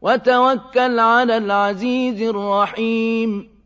وتوكل على العزيز الرحيم.